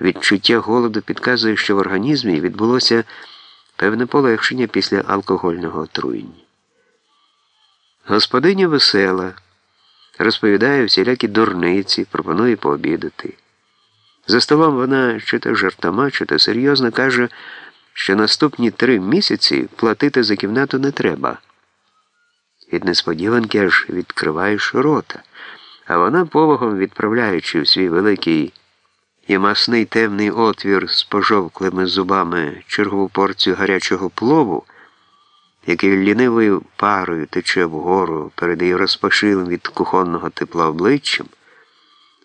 Відчуття голоду підказує, що в організмі відбулося певне полегшення після алкогольного отруєння. Господиня весела, розповідає всілякі дурниці, пропонує пообідати. За столом вона чи то жартома, чи то серйозно каже, що наступні три місяці платити за кімнату не треба. Від несподіванки аж відкриваєш рота, а вона повагом відправляючи в свій великий і масний темний отвір з пожовклими зубами чергову порцію гарячого плову, який лінивою парою тече вгору перед її розпашилим від кухонного тепла обличчям,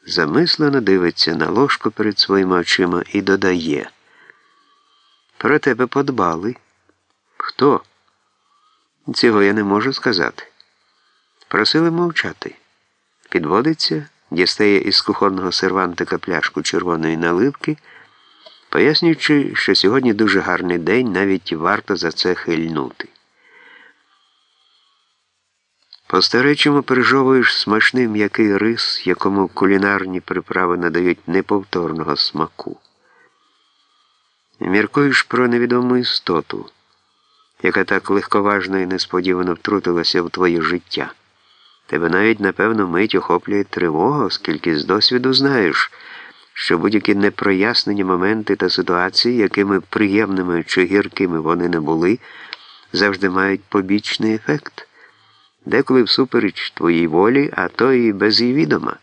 замислено дивиться на ложку перед своїми очима і додає. Про тебе подбали. Хто? Цього я не можу сказати. Просили мовчати. Підводиться дістає із кухонного сервантика пляшку червоної наливки, пояснюючи, що сьогодні дуже гарний день, навіть варто за це хильнути. По старечому пережовуєш смачний м'який рис, якому кулінарні приправи надають неповторного смаку. Міркуєш про невідому істоту, яка так легковажно і несподівано втрутилася в твоє життя. Тебе навіть, напевно, мить охоплює тривога, оскільки з досвіду знаєш, що будь-які непрояснені моменти та ситуації, якими приємними чи гіркими вони не були, завжди мають побічний ефект, деколи всупереч твоїй волі, а то і без її відома,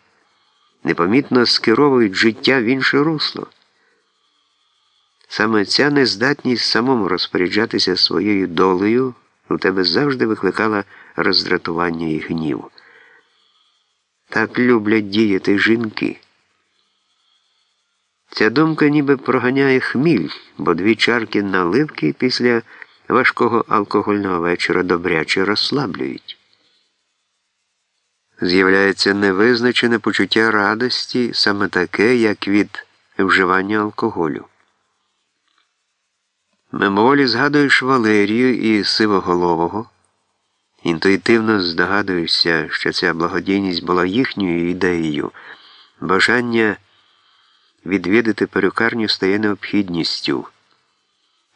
непомітно скеровують життя в інше русло. Саме ця нездатність самому розпоряджатися своєю долею у тебе завжди викликала роздратування і гнів. Так люблять діяти жінки. Ця думка ніби проганяє хміль, бо дві чарки наливки після важкого алкогольного вечора добряче розслаблюють. З'являється невизначене почуття радості, саме таке, як від вживання алкоголю. Мимоволі згадуєш Валерію і Сивоголового. Інтуїтивно здогадуєшся, що ця благодійність була їхньою ідеєю. Бажання відвідати перукарню стає необхідністю.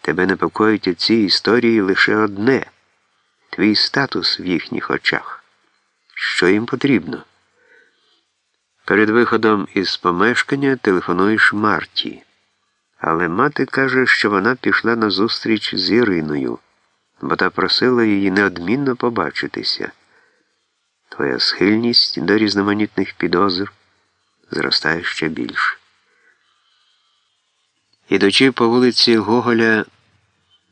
Тебе непокоїть у цій історії лише одне твій статус в їхніх очах. Що їм потрібно? Перед виходом із помешкання телефонуєш Марті. Але мати каже, що вона пішла на зустріч з Іриною бо та просила її неодмінно побачитися. Твоя схильність до різноманітних підозр зростає ще більше. Ідучи по вулиці Гоголя,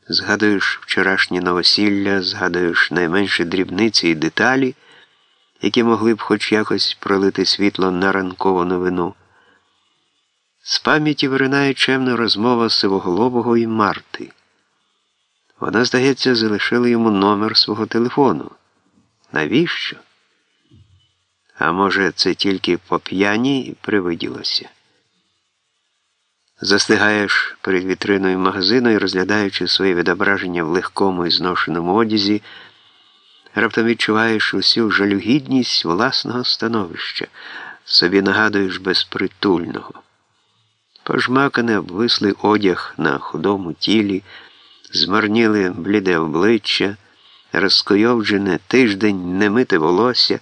згадуєш вчорашнє новосілля, згадуєш найменші дрібниці і деталі, які могли б хоч якось пролити світло на ранкову новину. З пам'яті виринає чемна розмова сивоголового і Марти. Вона, здається, залишила йому номер свого телефону. Навіщо? А може, це тільки по п'яні привиділося? Застигаєш перед вітриною магазину і розглядаючи своє відображення в легкому і зношеному одязі, раптом відчуваєш усю жалюгідність власного становища, собі нагадуєш безпритульного. Пожмакане обвислий одяг на худому тілі змарніли бліде обличчя, розкойовджене тиждень немите волосся,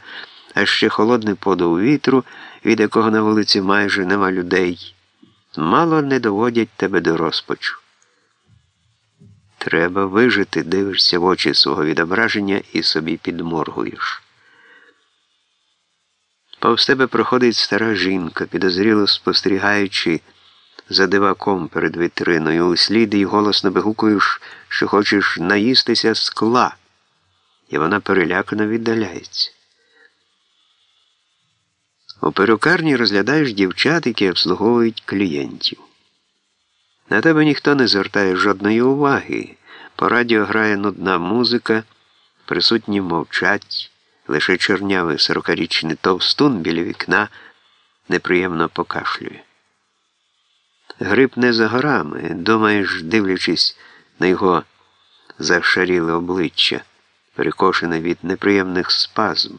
а ще холодний подув вітру, від якого на вулиці майже нема людей. Мало не доводять тебе до розпачу. Треба вижити, дивишся в очі свого відображення і собі підморгуєш. Повз тебе проходить стара жінка, підозріло спостерігаючи за диваком перед вітриною у слід і голосно вигукуєш, що хочеш наїстися скла, і вона перелякано віддаляється. У перукарні розглядаєш дівчат, які обслуговують клієнтів. На тебе ніхто не звертає жодної уваги. По радіо грає нудна музика, присутні мовчать, лише чорнявий сорокарічний товстун біля вікна неприємно покашлює. Гриб не за горами, думаєш, дивлячись на його завшаріле обличчя, перекошене від неприємних спазм,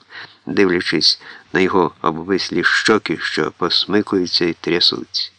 дивлячись на його обвислі щоки, що посмикуються і трясуться.